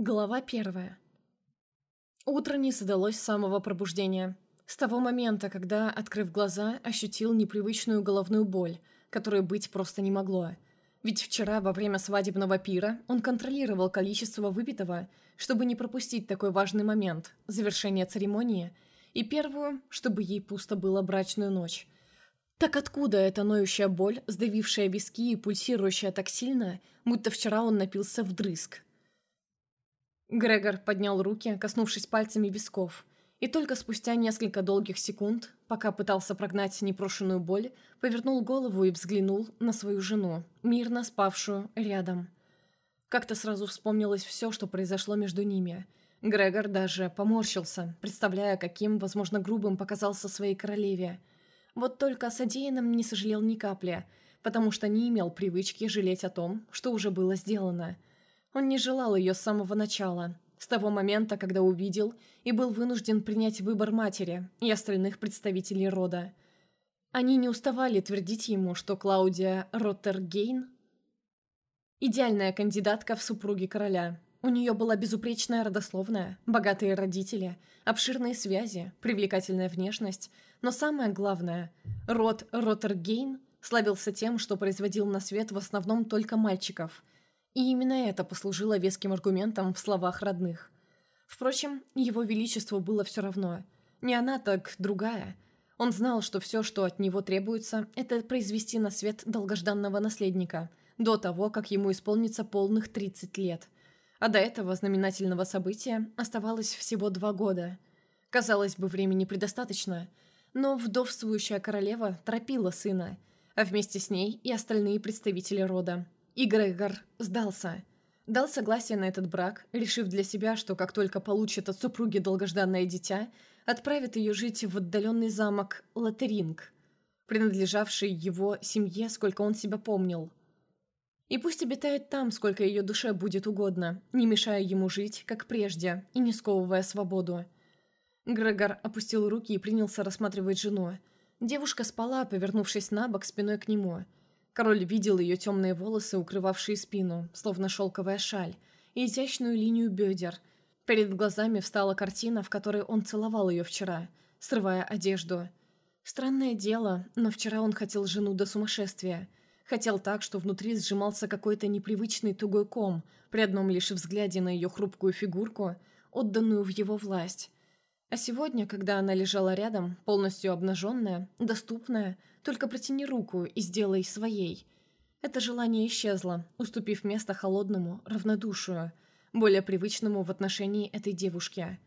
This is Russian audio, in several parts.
Глава первая. Утро не задалось с самого пробуждения. С того момента, когда, открыв глаза, ощутил непривычную головную боль, которой быть просто не могло. Ведь вчера, во время свадебного пира, он контролировал количество выпитого, чтобы не пропустить такой важный момент – завершение церемонии, и первую, чтобы ей пусто было брачную ночь. Так откуда эта ноющая боль, сдавившая виски и пульсирующая так сильно, будто вчера он напился вдрызг – Грегор поднял руки, коснувшись пальцами висков, и только спустя несколько долгих секунд, пока пытался прогнать непрошенную боль, повернул голову и взглянул на свою жену, мирно спавшую рядом. Как-то сразу вспомнилось все, что произошло между ними. Грегор даже поморщился, представляя, каким, возможно, грубым показался своей королеве. Вот только о содеянном не сожалел ни капли, потому что не имел привычки жалеть о том, что уже было сделано – он не желал ее с самого начала, с того момента, когда увидел и был вынужден принять выбор матери и остальных представителей рода. Они не уставали твердить ему, что Клаудия Роттергейн – идеальная кандидатка в супруги короля. У нее была безупречная родословная, богатые родители, обширные связи, привлекательная внешность, но самое главное – род Роттергейн славился тем, что производил на свет в основном только мальчиков – и именно это послужило веским аргументом в словах родных. Впрочем, его величеству было все равно. Не она, так другая. Он знал, что все, что от него требуется, это произвести на свет долгожданного наследника, до того, как ему исполнится полных 30 лет. А до этого знаменательного события оставалось всего два года. Казалось бы, времени предостаточно, но вдовствующая королева торопила сына, а вместе с ней и остальные представители рода – и Грегор сдался. Дал согласие на этот брак, решив для себя, что как только получит от супруги долгожданное дитя, отправит ее жить в отдаленный замок Латеринг, принадлежавший его семье, сколько он себя помнил. И пусть обитает там, сколько ее душе будет угодно, не мешая ему жить, как прежде, и не сковывая свободу. Грегор опустил руки и принялся рассматривать жену. Девушка спала, повернувшись на бок спиной к нему – Король видел ее темные волосы, укрывавшие спину, словно шелковая шаль, и изящную линию бедер. Перед глазами встала картина, в которой он целовал ее вчера, срывая одежду. Странное дело, но вчера он хотел жену до сумасшествия. Хотел так, что внутри сжимался какой-то непривычный тугой ком при одном лишь взгляде на ее хрупкую фигурку, отданную в его власть. А сегодня, когда она лежала рядом, полностью обнаженная, доступная, только протяни руку и сделай своей. Это желание исчезло, уступив место холодному, равнодушию, более привычному в отношении этой девушки.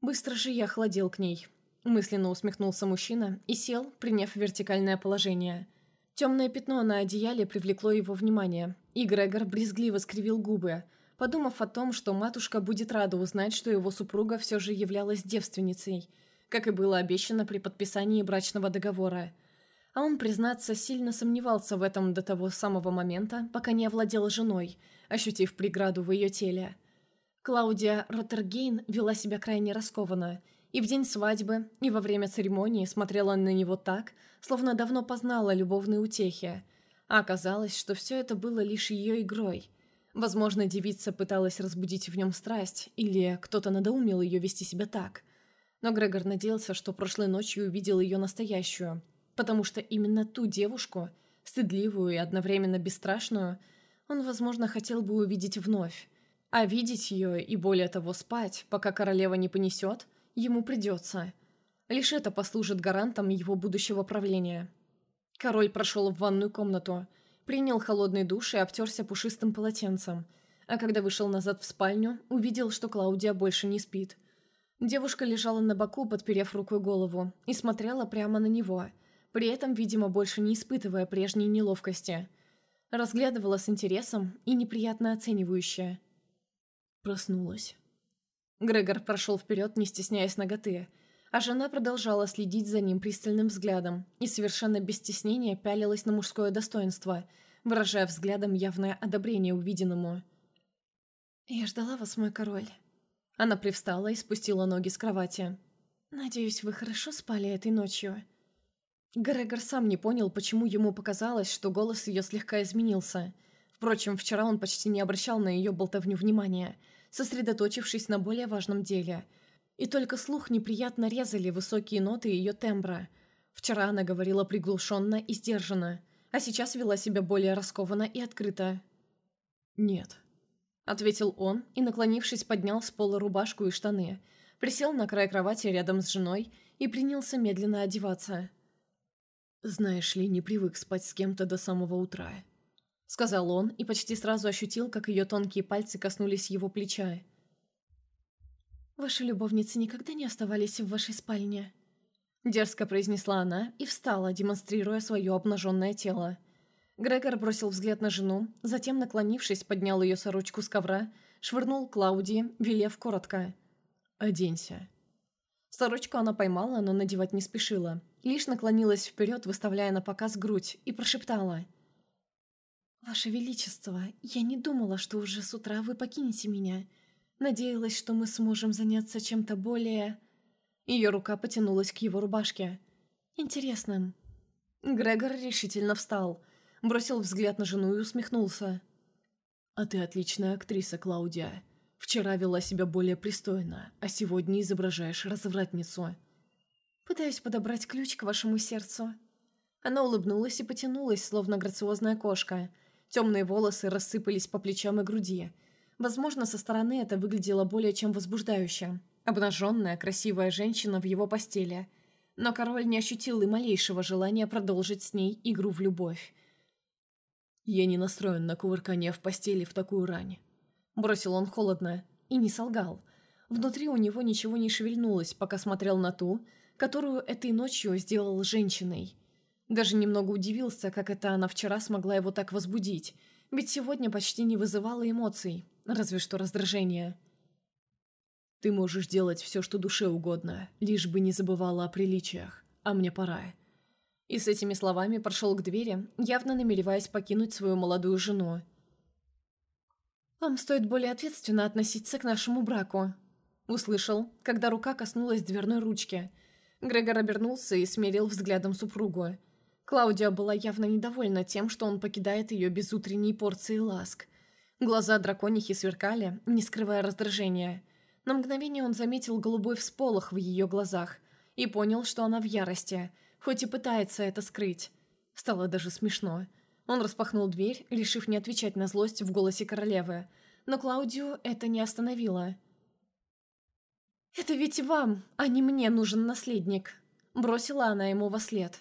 Быстро же я охладел к ней. Мысленно усмехнулся мужчина и сел, приняв вертикальное положение. Темное пятно на одеяле привлекло его внимание, и Грегор брезгливо скривил губы – подумав о том, что матушка будет рада узнать, что его супруга все же являлась девственницей, как и было обещано при подписании брачного договора. А он, признаться, сильно сомневался в этом до того самого момента, пока не овладел женой, ощутив преграду в ее теле. Клаудия Роттергейн вела себя крайне раскованно, и в день свадьбы, и во время церемонии смотрела на него так, словно давно познала любовные утехи, а оказалось, что все это было лишь ее игрой – Возможно, девица пыталась разбудить в нем страсть, или кто-то надоумил ее вести себя так. Но Грегор надеялся, что прошлой ночью увидел ее настоящую, потому что именно ту девушку, стыдливую и одновременно бесстрашную, он, возможно, хотел бы увидеть вновь. А видеть ее и, более того, спать, пока королева не понесет, ему придется. Лишь это послужит гарантом его будущего правления. Король прошел в ванную комнату – принял холодный душ и обтерся пушистым полотенцем, а когда вышел назад в спальню, увидел, что Клаудия больше не спит. Девушка лежала на боку, подперев рукой голову, и смотрела прямо на него, при этом, видимо, больше не испытывая прежней неловкости. Разглядывала с интересом и неприятно оценивающе. Проснулась. Грегор прошел вперед, не стесняясь ноготы, а жена продолжала следить за ним пристальным взглядом и совершенно без стеснения пялилась на мужское достоинство, выражая взглядом явное одобрение увиденному. «Я ждала вас, мой король». Она привстала и спустила ноги с кровати. «Надеюсь, вы хорошо спали этой ночью?» Грегор сам не понял, почему ему показалось, что голос ее слегка изменился. Впрочем, вчера он почти не обращал на ее болтовню внимания, сосредоточившись на более важном деле. И только слух неприятно резали высокие ноты ее тембра. Вчера она говорила приглушенно и сдержанно, а сейчас вела себя более раскованно и открыто. «Нет», — ответил он и, наклонившись, поднял с пола рубашку и штаны, присел на край кровати рядом с женой и принялся медленно одеваться. «Знаешь ли, не привык спать с кем-то до самого утра», — сказал он и почти сразу ощутил, как ее тонкие пальцы коснулись его плеча. «Ваши любовницы никогда не оставались в вашей спальне?» Дерзко произнесла она и встала, демонстрируя свое обнаженное тело. Грегор бросил взгляд на жену, затем, наклонившись, поднял ее сорочку с ковра, швырнул Клаудии, велев коротко. «Оденься». Сорочку она поймала, но надевать не спешила. Лишь наклонилась вперед, выставляя на показ грудь, и прошептала. «Ваше Величество, я не думала, что уже с утра вы покинете меня. Надеялась, что мы сможем заняться чем-то более...» Ее рука потянулась к его рубашке. «Интересным». Грегор решительно встал, бросил взгляд на жену и усмехнулся. «А ты отличная актриса, Клаудия. Вчера вела себя более пристойно, а сегодня изображаешь развратницу». «Пытаюсь подобрать ключ к вашему сердцу». Она улыбнулась и потянулась, словно грациозная кошка. Темные волосы рассыпались по плечам и груди. Возможно, со стороны это выглядело более чем возбуждающе. Обнаженная, красивая женщина в его постели. Но король не ощутил и малейшего желания продолжить с ней игру в любовь. «Я не настроен на кувыркание в постели в такую рань», Бросил он холодно и не солгал. Внутри у него ничего не шевельнулось, пока смотрел на ту, которую этой ночью сделал женщиной. Даже немного удивился, как это она вчера смогла его так возбудить, ведь сегодня почти не вызывала эмоций, разве что раздражение. «Ты можешь делать все, что душе угодно, лишь бы не забывала о приличиях, а мне пора». И с этими словами прошел к двери, явно намереваясь покинуть свою молодую жену. «Вам стоит более ответственно относиться к нашему браку», — услышал, когда рука коснулась дверной ручки. Грегор обернулся и смерил взглядом супругу. Клаудия была явно недовольна тем, что он покидает ее без утренней порции ласк. Глаза драконихи сверкали, не скрывая раздражения. На мгновение он заметил голубой всполох в ее глазах и понял, что она в ярости, хоть и пытается это скрыть. Стало даже смешно. Он распахнул дверь, решив не отвечать на злость в голосе королевы, но Клаудию это не остановило. «Это ведь вам, а не мне нужен наследник», — бросила она ему во след.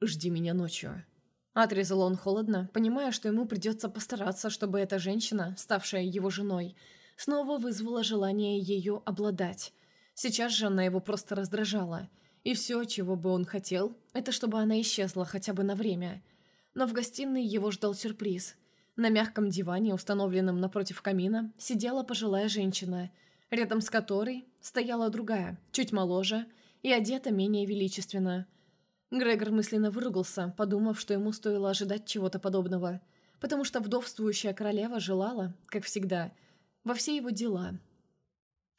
«Жди меня ночью», — отрезал он холодно, понимая, что ему придется постараться, чтобы эта женщина, ставшая его женой, снова вызвала желание ее обладать. Сейчас же она его просто раздражала, и все, чего бы он хотел, это чтобы она исчезла хотя бы на время — но в гостиной его ждал сюрприз. На мягком диване, установленном напротив камина, сидела пожилая женщина, рядом с которой стояла другая, чуть моложе и одета менее величественно. Грегор мысленно выругался, подумав, что ему стоило ожидать чего-то подобного, потому что вдовствующая королева желала, как всегда, во все его дела.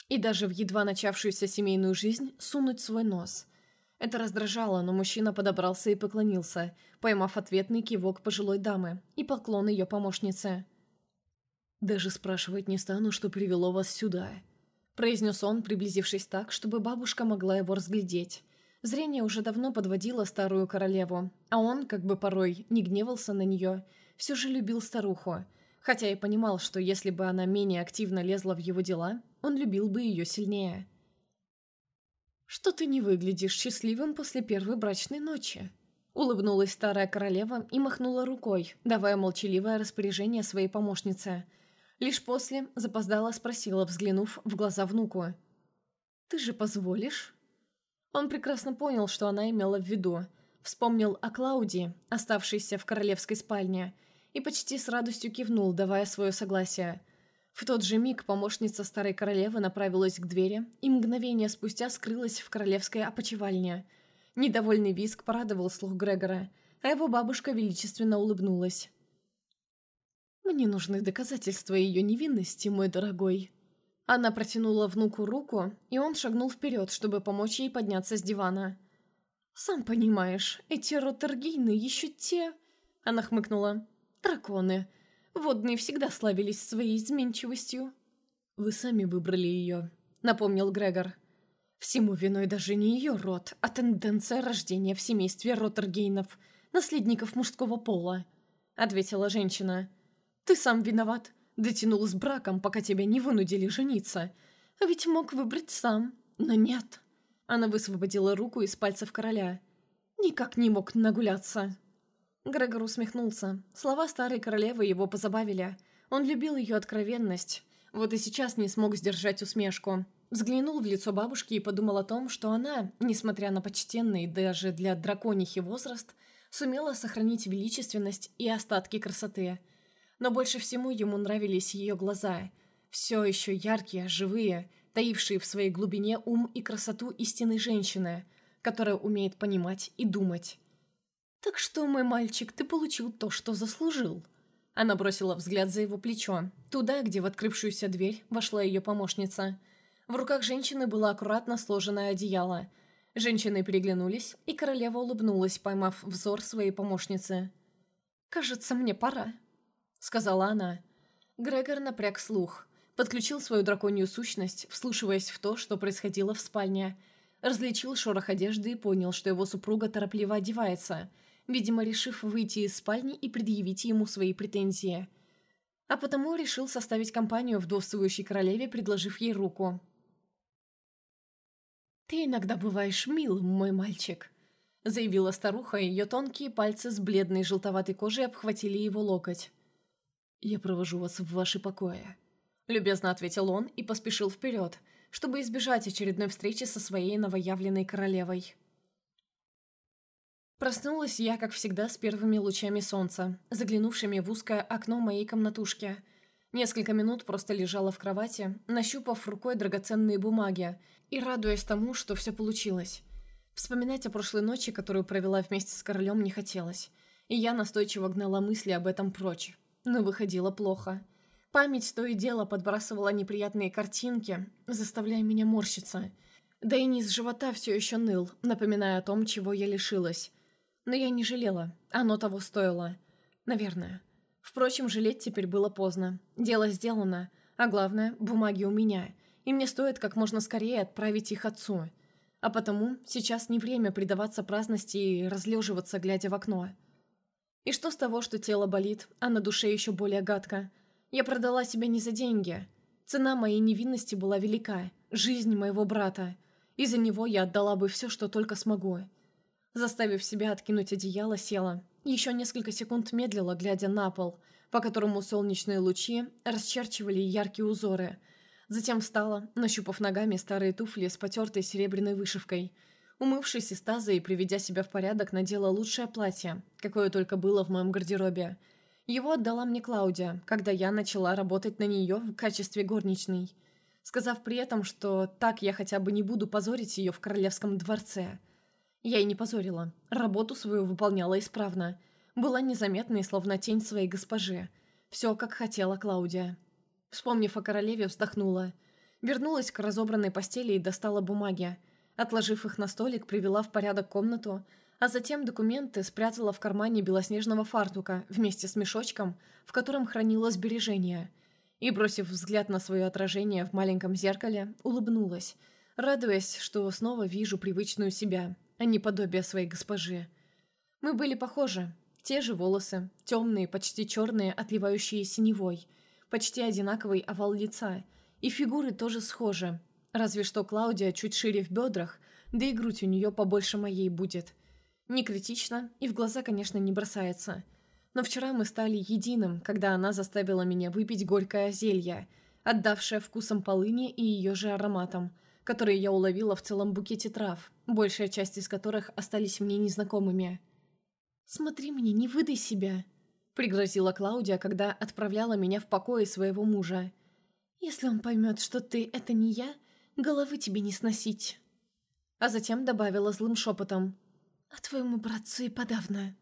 И даже в едва начавшуюся семейную жизнь сунуть свой нос – это раздражало, но мужчина подобрался и поклонился, поймав ответный кивок пожилой дамы и поклон ее помощнице. «Даже спрашивать не стану, что привело вас сюда», — произнес он, приблизившись так, чтобы бабушка могла его разглядеть. Зрение уже давно подводило старую королеву, а он, как бы порой, не гневался на нее, все же любил старуху, хотя и понимал, что если бы она менее активно лезла в его дела, он любил бы ее сильнее. «Что ты не выглядишь счастливым после первой брачной ночи?» Улыбнулась старая королева и махнула рукой, давая молчаливое распоряжение своей помощнице. Лишь после запоздала спросила, взглянув в глаза внуку. «Ты же позволишь?» Он прекрасно понял, что она имела в виду. Вспомнил о Клаудии, оставшейся в королевской спальне, и почти с радостью кивнул, давая свое согласие – в тот же миг помощница старой королевы направилась к двери и мгновение спустя скрылась в королевской опочивальне. Недовольный визг порадовал слух Грегора, а его бабушка величественно улыбнулась. «Мне нужны доказательства ее невинности, мой дорогой». Она протянула внуку руку, и он шагнул вперед, чтобы помочь ей подняться с дивана. «Сам понимаешь, эти ротергейны еще те...» Она хмыкнула. «Драконы. Водные всегда славились своей изменчивостью». «Вы сами выбрали ее», — напомнил Грегор. «Всему виной даже не ее род, а тенденция рождения в семействе Роттергейнов, наследников мужского пола», — ответила женщина. «Ты сам виноват. Дотянул с браком, пока тебя не вынудили жениться. А ведь мог выбрать сам, но нет». Она высвободила руку из пальцев короля. «Никак не мог нагуляться». Грегор усмехнулся. Слова старой королевы его позабавили. Он любил ее откровенность. Вот и сейчас не смог сдержать усмешку. Взглянул в лицо бабушки и подумал о том, что она, несмотря на почтенный даже для драконихи возраст, сумела сохранить величественность и остатки красоты. Но больше всего ему нравились ее глаза. Все еще яркие, живые, таившие в своей глубине ум и красоту истинной женщины, которая умеет понимать и думать. «Так что, мой мальчик, ты получил то, что заслужил». Она бросила взгляд за его плечо, туда, где в открывшуюся дверь вошла ее помощница. В руках женщины было аккуратно сложенное одеяло. Женщины переглянулись, и королева улыбнулась, поймав взор своей помощницы. «Кажется, мне пора», — сказала она. Грегор напряг слух, подключил свою драконью сущность, вслушиваясь в то, что происходило в спальне, различил шорох одежды и понял, что его супруга торопливо одевается — видимо, решив выйти из спальни и предъявить ему свои претензии. А потому решил составить компанию вдовствующей королеве, предложив ей руку. «Ты иногда бываешь милым, мой мальчик», — заявила старуха, и ее тонкие пальцы с бледной желтоватой кожей обхватили его локоть. «Я провожу вас в ваши покои», — любезно ответил он и поспешил вперед, чтобы избежать очередной встречи со своей новоявленной королевой. Проснулась я, как всегда, с первыми лучами солнца, заглянувшими в узкое окно моей комнатушки. Несколько минут просто лежала в кровати, нащупав рукой драгоценные бумаги и радуясь тому, что все получилось. Вспоминать о прошлой ночи, которую провела вместе с королем, не хотелось, и я настойчиво гнала мысли об этом прочь. Но выходило плохо. Память то и дело подбрасывала неприятные картинки, заставляя меня морщиться. Да и низ живота все еще ныл, напоминая о том, чего я лишилась. Но я не жалела. Оно того стоило. Наверное. Впрочем, жалеть теперь было поздно. Дело сделано. А главное, бумаги у меня. И мне стоит как можно скорее отправить их отцу. А потому сейчас не время предаваться праздности и разлеживаться, глядя в окно. И что с того, что тело болит, а на душе еще более гадко? Я продала себя не за деньги. Цена моей невинности была велика. Жизнь моего брата. Из-за него я отдала бы все, что только смогу. Заставив себя откинуть одеяло, села. Еще несколько секунд медлила, глядя на пол, по которому солнечные лучи расчерчивали яркие узоры. Затем встала, нащупав ногами старые туфли с потертой серебряной вышивкой. Умывшись из таза и приведя себя в порядок, надела лучшее платье, какое только было в моем гардеробе. Его отдала мне Клаудия, когда я начала работать на нее в качестве горничной, сказав при этом, что так я хотя бы не буду позорить ее в королевском дворце – я и не позорила. Работу свою выполняла исправно. Была незаметной, словно тень своей госпожи. Все, как хотела Клаудия. Вспомнив о королеве, вздохнула. Вернулась к разобранной постели и достала бумаги. Отложив их на столик, привела в порядок комнату, а затем документы спрятала в кармане белоснежного фартука вместе с мешочком, в котором хранила сбережения. И, бросив взгляд на свое отражение в маленьком зеркале, улыбнулась, радуясь, что снова вижу привычную себя а не подобие своей госпожи. Мы были похожи. Те же волосы, темные, почти черные, отливающие синевой, почти одинаковый овал лица, и фигуры тоже схожи. Разве что Клаудия чуть шире в бедрах, да и грудь у нее побольше моей будет. Не критично, и в глаза, конечно, не бросается. Но вчера мы стали единым, когда она заставила меня выпить горькое зелье, отдавшее вкусом полыни и ее же ароматом – которые я уловила в целом букете трав, большая часть из которых остались мне незнакомыми. «Смотри мне, не выдай себя», — пригрозила Клаудия, когда отправляла меня в покои своего мужа. «Если он поймет, что ты — это не я, головы тебе не сносить». А затем добавила злым шепотом. «А твоему братцу и подавно».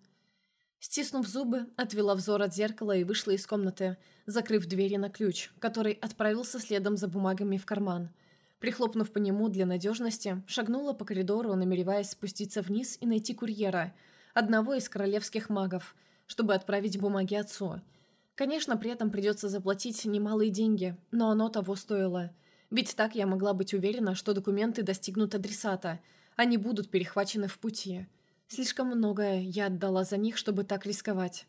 Стиснув зубы, отвела взор от зеркала и вышла из комнаты, закрыв двери на ключ, который отправился следом за бумагами в карман — Прихлопнув по нему для надежности, шагнула по коридору, намереваясь спуститься вниз и найти курьера, одного из королевских магов, чтобы отправить бумаги отцу. Конечно, при этом придется заплатить немалые деньги, но оно того стоило. Ведь так я могла быть уверена, что документы достигнут адресата, не будут перехвачены в пути. Слишком многое я отдала за них, чтобы так рисковать.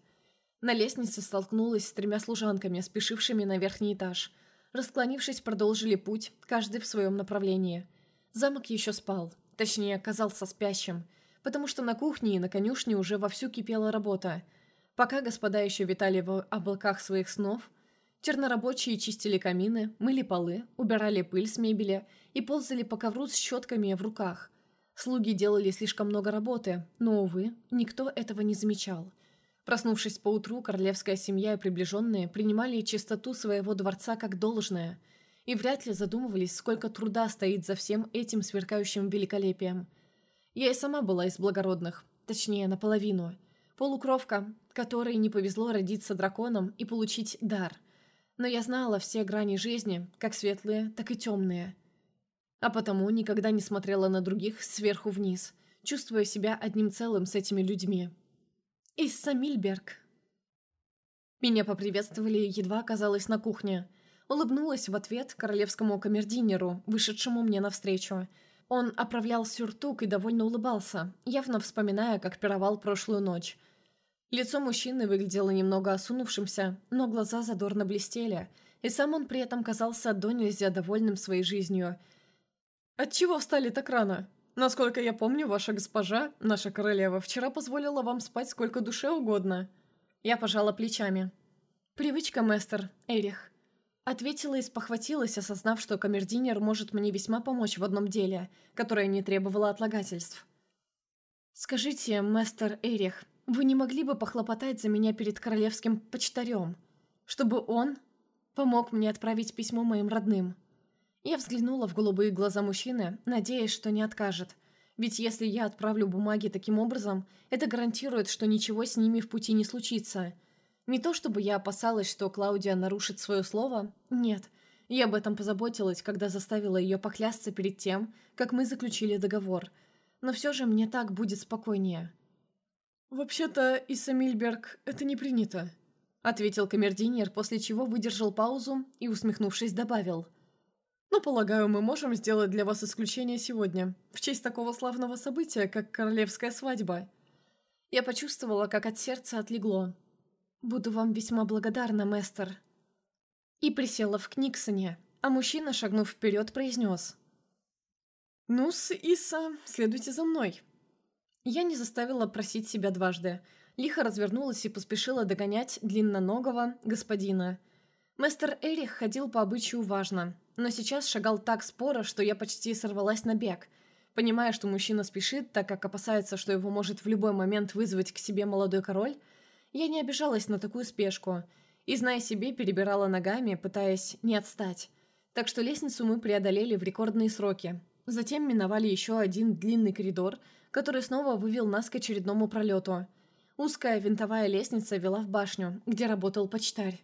На лестнице столкнулась с тремя служанками, спешившими на верхний этаж. Расклонившись, продолжили путь, каждый в своем направлении. Замок еще спал, точнее, казался спящим, потому что на кухне и на конюшне уже вовсю кипела работа – Пока господа еще витали в облаках своих снов, чернорабочие чистили камины, мыли полы, убирали пыль с мебели и ползали по ковру с щетками в руках. Слуги делали слишком много работы, но, увы, никто этого не замечал. Проснувшись поутру, королевская семья и приближенные принимали чистоту своего дворца как должное и вряд ли задумывались, сколько труда стоит за всем этим сверкающим великолепием. Я и сама была из благородных, точнее, наполовину – Полукровка, которой не повезло родиться драконом и получить дар. Но я знала все грани жизни, как светлые, так и темные. А потому никогда не смотрела на других сверху вниз, чувствуя себя одним целым с этими людьми. «Исса Мильберг». Меня поприветствовали, едва оказалась на кухне. Улыбнулась в ответ королевскому камердинеру, вышедшему мне навстречу – он оправлял сюртук и довольно улыбался, явно вспоминая, как пировал прошлую ночь. Лицо мужчины выглядело немного осунувшимся, но глаза задорно блестели, и сам он при этом казался до нельзя довольным своей жизнью. «Отчего встали так рано? Насколько я помню, ваша госпожа, наша королева, вчера позволила вам спать сколько душе угодно». Я пожала плечами. «Привычка, мэстер, Эрих. Ответила и спохватилась, осознав, что камердинер может мне весьма помочь в одном деле, которое не требовало отлагательств. «Скажите, мастер Эрих, вы не могли бы похлопотать за меня перед королевским почтарем, чтобы он помог мне отправить письмо моим родным?» Я взглянула в голубые глаза мужчины, надеясь, что не откажет. Ведь если я отправлю бумаги таким образом, это гарантирует, что ничего с ними в пути не случится – не то чтобы я опасалась, что Клаудия нарушит свое слово, нет. Я об этом позаботилась, когда заставила ее поклясться перед тем, как мы заключили договор. Но все же мне так будет спокойнее. «Вообще-то, Исса Мильберг, это не принято», — ответил камердинер, после чего выдержал паузу и, усмехнувшись, добавил. «Но, полагаю, мы можем сделать для вас исключение сегодня, в честь такого славного события, как королевская свадьба». Я почувствовала, как от сердца отлегло. «Буду вам весьма благодарна, мэстер». И присела в Книксоне, а мужчина, шагнув вперед, произнес. «Ну-с, Иса, следуйте за мной». Я не заставила просить себя дважды. Лихо развернулась и поспешила догонять длинноногого господина. Мэстер Эрих ходил по обычаю важно, но сейчас шагал так споро, что я почти сорвалась на бег. Понимая, что мужчина спешит, так как опасается, что его может в любой момент вызвать к себе молодой король, я не обижалась на такую спешку и, зная себе, перебирала ногами, пытаясь не отстать. Так что лестницу мы преодолели в рекордные сроки. Затем миновали еще один длинный коридор, который снова вывел нас к очередному пролету. Узкая винтовая лестница вела в башню, где работал почтарь.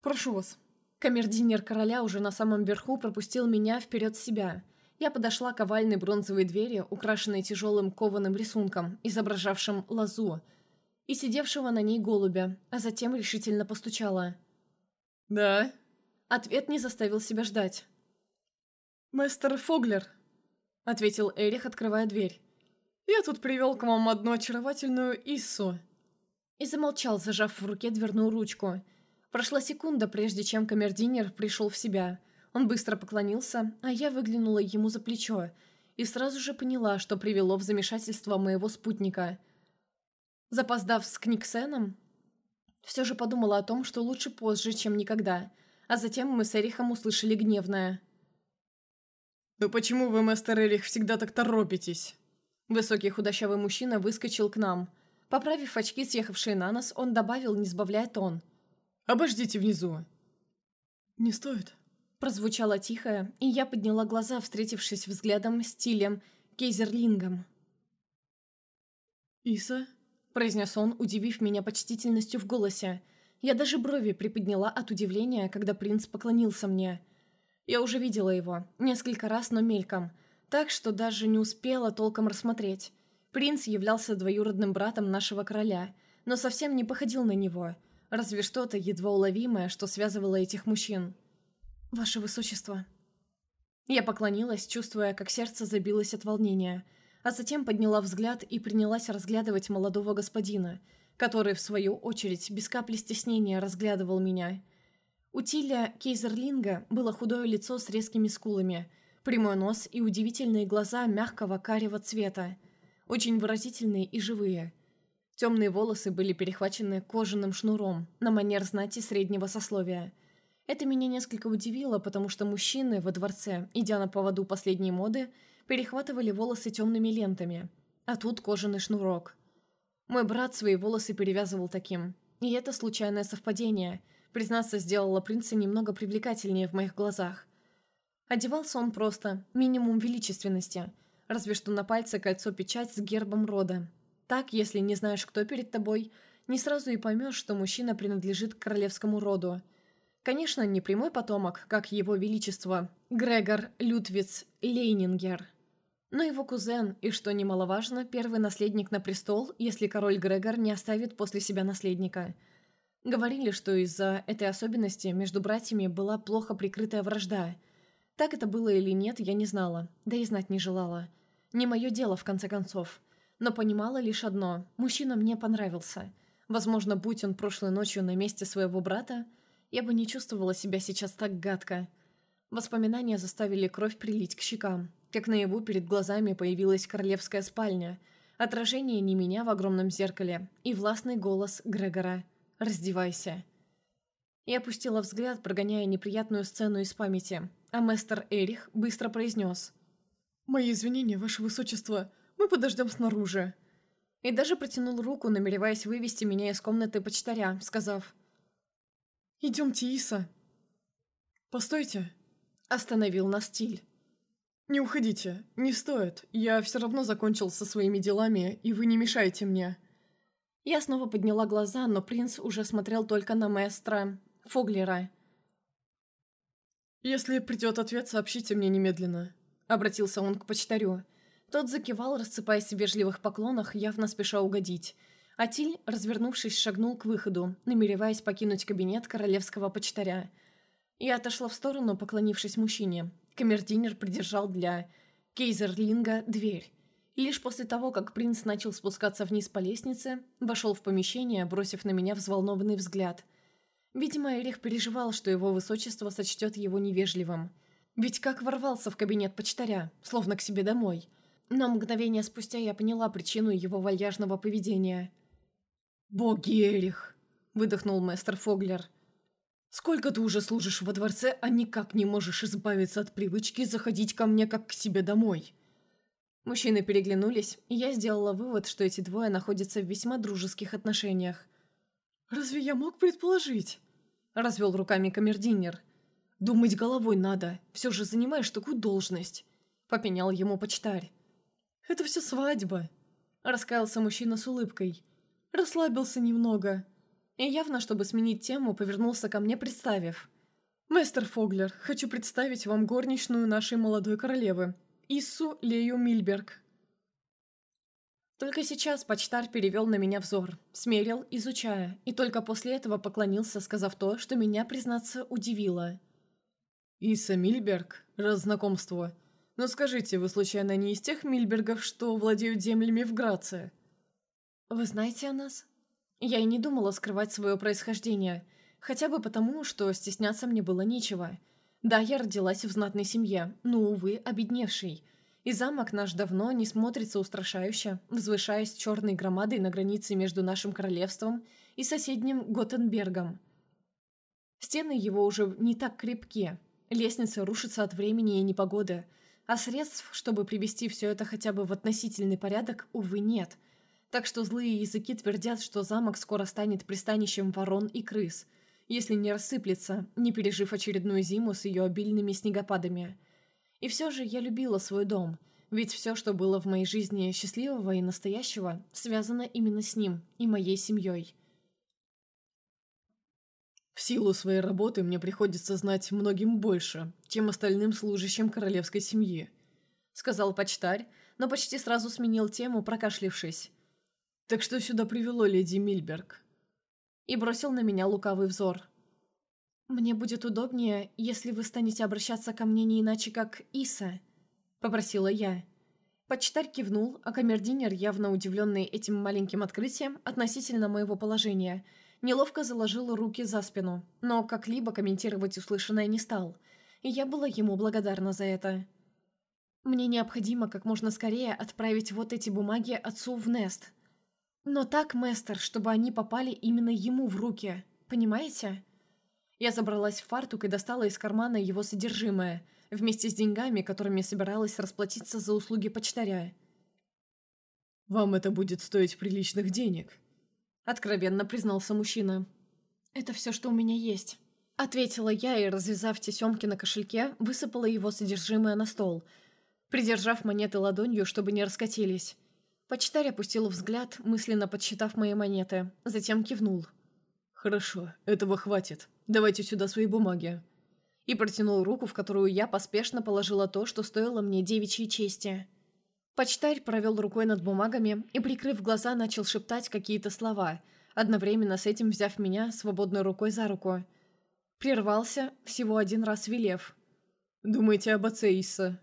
«Прошу вас». Камердинер короля уже на самом верху пропустил меня вперед себя. Я подошла к овальной бронзовой двери, украшенной тяжелым кованым рисунком, изображавшим лозу, и сидевшего на ней голубя, а затем решительно постучала. «Да?» Ответ не заставил себя ждать. «Мастер Фоглер», — ответил Эрих, открывая дверь. «Я тут привел к вам одну очаровательную Иссу». И замолчал, зажав в руке дверную ручку. Прошла секунда, прежде чем камердинер пришел в себя. Он быстро поклонился, а я выглянула ему за плечо и сразу же поняла, что привело в замешательство моего спутника — Запоздав с Книксеном, все же подумала о том, что лучше позже, чем никогда. А затем мы с Эрихом услышали гневное. «Ну почему вы, мастер Эрих, всегда так торопитесь?» Высокий худощавый мужчина выскочил к нам. Поправив очки, съехавшие на нос, он добавил, не сбавляя тон. «Обождите внизу». «Не стоит», — прозвучало тихо, и я подняла глаза, встретившись взглядом с Тилем Кейзерлингом. «Иса?» произнес он, удивив меня почтительностью в голосе. Я даже брови приподняла от удивления, когда принц поклонился мне. Я уже видела его, несколько раз, но мельком, так что даже не успела толком рассмотреть. Принц являлся двоюродным братом нашего короля, но совсем не походил на него. Разве что-то едва уловимое, что связывало этих мужчин. «Ваше Высочество». Я поклонилась, чувствуя, как сердце забилось от волнения, а затем подняла взгляд и принялась разглядывать молодого господина, который, в свою очередь, без капли стеснения разглядывал меня. У Тиля Кейзерлинга было худое лицо с резкими скулами, прямой нос и удивительные глаза мягкого карего цвета, очень выразительные и живые. Темные волосы были перехвачены кожаным шнуром на манер знати среднего сословия – это меня несколько удивило, потому что мужчины во дворце, идя на поводу последней моды, перехватывали волосы темными лентами, а тут кожаный шнурок. Мой брат свои волосы перевязывал таким, и это случайное совпадение, признаться, сделало принца немного привлекательнее в моих глазах. Одевался он просто, минимум величественности, разве что на пальце кольцо-печать с гербом рода. Так, если не знаешь, кто перед тобой, не сразу и поймешь, что мужчина принадлежит к королевскому роду – Конечно, не прямой потомок, как его величество Грегор Лютвиц Лейнингер, но его кузен, и, что немаловажно, первый наследник на престол, если король Грегор не оставит после себя наследника. Говорили, что из-за этой особенности между братьями была плохо прикрытая вражда. Так это было или нет, я не знала, да и знать не желала. Не мое дело, в конце концов. Но понимала лишь одно – мужчина мне понравился. Возможно, будь он прошлой ночью на месте своего брата – я бы не чувствовала себя сейчас так гадко. Воспоминания заставили кровь прилить к щекам. Как наяву перед глазами появилась королевская спальня, отражение не меня в огромном зеркале и властный голос Грегора «Раздевайся». Я опустила взгляд, прогоняя неприятную сцену из памяти, а мастер Эрих быстро произнес «Мои извинения, ваше высочество, мы подождем снаружи». И даже протянул руку, намереваясь вывести меня из комнаты почтаря, сказав «Идемте, Иса». «Постойте», — остановил нас Тиль. «Не уходите, не стоит. Я все равно закончил со своими делами, и вы не мешаете мне». Я снова подняла глаза, но принц уже смотрел только на маэстро Фоглера. «Если придет ответ, сообщите мне немедленно», — обратился он к почтарю. Тот закивал, рассыпаясь в вежливых поклонах, явно спеша угодить — Атиль, развернувшись, шагнул к выходу, намереваясь покинуть кабинет королевского почтаря. Я отошла в сторону, поклонившись мужчине. Камердинер придержал для Кейзерлинга дверь. Лишь после того, как принц начал спускаться вниз по лестнице, вошел в помещение, бросив на меня взволнованный взгляд. Видимо, Эрих переживал, что его высочество сочтет его невежливым. Ведь как ворвался в кабинет почтаря, словно к себе домой. Но мгновение спустя я поняла причину его вальяжного поведения. «Боги, Эрих!» – выдохнул мастер Фоглер. «Сколько ты уже служишь во дворце, а никак не можешь избавиться от привычки заходить ко мне как к себе домой?» Мужчины переглянулись, и я сделала вывод, что эти двое находятся в весьма дружеских отношениях. «Разве я мог предположить?» – развел руками камердинер. «Думать головой надо, все же занимаешь такую должность», – попенял ему почтарь. «Это все свадьба», – раскаялся мужчина с улыбкой. Расслабился немного. И явно, чтобы сменить тему, повернулся ко мне, представив. «Мастер Фоглер, хочу представить вам горничную нашей молодой королевы, Иссу Лею Мильберг». Только сейчас почтарь перевел на меня взор, смерил, изучая, и только после этого поклонился, сказав то, что меня, признаться, удивило. «Иса Мильберг? Раз знакомство. Но скажите, вы случайно не из тех Мильбергов, что владеют землями в Грации?» «Вы знаете о нас?» Я и не думала скрывать свое происхождение, хотя бы потому, что стесняться мне было нечего. Да, я родилась в знатной семье, но, увы, обедневшей. И замок наш давно не смотрится устрашающе, возвышаясь черной громадой на границе между нашим королевством и соседним Готенбергом. Стены его уже не так крепкие, лестница рушится от времени и непогоды, а средств, чтобы привести все это хотя бы в относительный порядок, увы, нет – так что злые языки твердят, что замок скоро станет пристанищем ворон и крыс, если не рассыплется, не пережив очередную зиму с ее обильными снегопадами. И все же я любила свой дом, ведь все, что было в моей жизни счастливого и настоящего, связано именно с ним и моей семьей. В силу своей работы мне приходится знать многим больше, чем остальным служащим королевской семьи, сказал почтарь, но почти сразу сменил тему, прокашлившись. «Так что сюда привело леди Мильберг?» И бросил на меня лукавый взор. «Мне будет удобнее, если вы станете обращаться ко мне не иначе, как Иса», — попросила я. Почтарь кивнул, а камердинер, явно удивленный этим маленьким открытием относительно моего положения, неловко заложил руки за спину, но как-либо комментировать услышанное не стал, и я была ему благодарна за это. «Мне необходимо как можно скорее отправить вот эти бумаги отцу в Нест. Но так, мэстер, чтобы они попали именно ему в руки, понимаете?» Я забралась в фартук и достала из кармана его содержимое, вместе с деньгами, которыми собиралась расплатиться за услуги почтаря. «Вам это будет стоить приличных денег», — откровенно признался мужчина. «Это все, что у меня есть», — ответила я и, развязав тесемки на кошельке, высыпала его содержимое на стол, придержав монеты ладонью, чтобы не раскатились. Почтарь опустил взгляд, мысленно подсчитав мои монеты, затем кивнул. «Хорошо, этого хватит. Давайте сюда свои бумаги». И протянул руку, в которую я поспешно положила то, что стоило мне девичьей чести. Почтарь провел рукой над бумагами и, прикрыв глаза, начал шептать какие-то слова, одновременно с этим взяв меня свободной рукой за руку. Прервался, всего один раз велев. «Думаете об отце Исса?»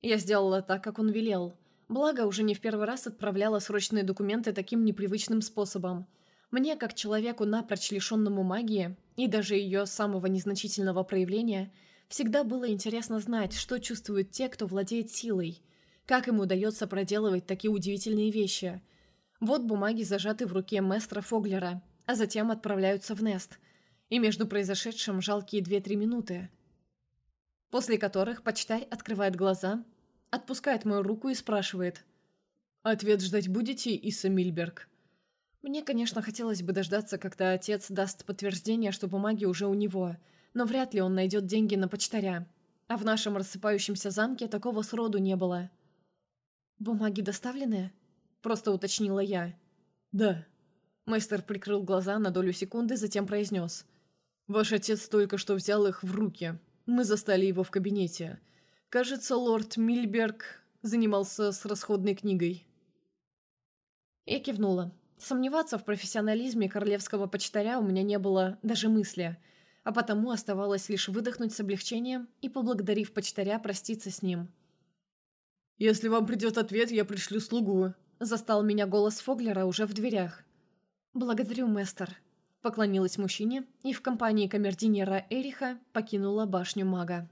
Я сделала так, как он велел. Благо, уже не в первый раз отправляла срочные документы таким непривычным способом – мне, как человеку напрочь лишенному магии, и даже ее самого незначительного проявления, всегда было интересно знать, что чувствуют те, кто владеет силой, как им удается проделывать такие удивительные вещи. Вот бумаги зажаты в руке мэстра Фоглера, а затем отправляются в Нест, и между произошедшим жалкие две-три минуты, после которых почтарь открывает глаза, отпускает мою руку и спрашивает «Ответ ждать будете, Иса Мильберг?» Мне, конечно, хотелось бы дождаться, когда отец даст подтверждение, что бумаги уже у него, но вряд ли он найдет деньги на почтаря. А в нашем рассыпающемся замке такого сроду не было. «Бумаги доставлены?» – просто уточнила я. «Да». Мастер прикрыл глаза на долю секунды, затем произнес. «Ваш отец только что взял их в руки. Мы застали его в кабинете. Кажется, лорд Мильберг занимался с расходной книгой». Я кивнула. Сомневаться в профессионализме королевского почтаря у меня не было даже мысли, а потому оставалось лишь выдохнуть с облегчением и, поблагодарив почтаря, проститься с ним. «Если вам придет ответ, я пришлю слугу», — застал меня голос Фоглера уже в дверях. «Благодарю, мэстер», — поклонилась мужчине и в компании камердинера Эриха покинула башню мага.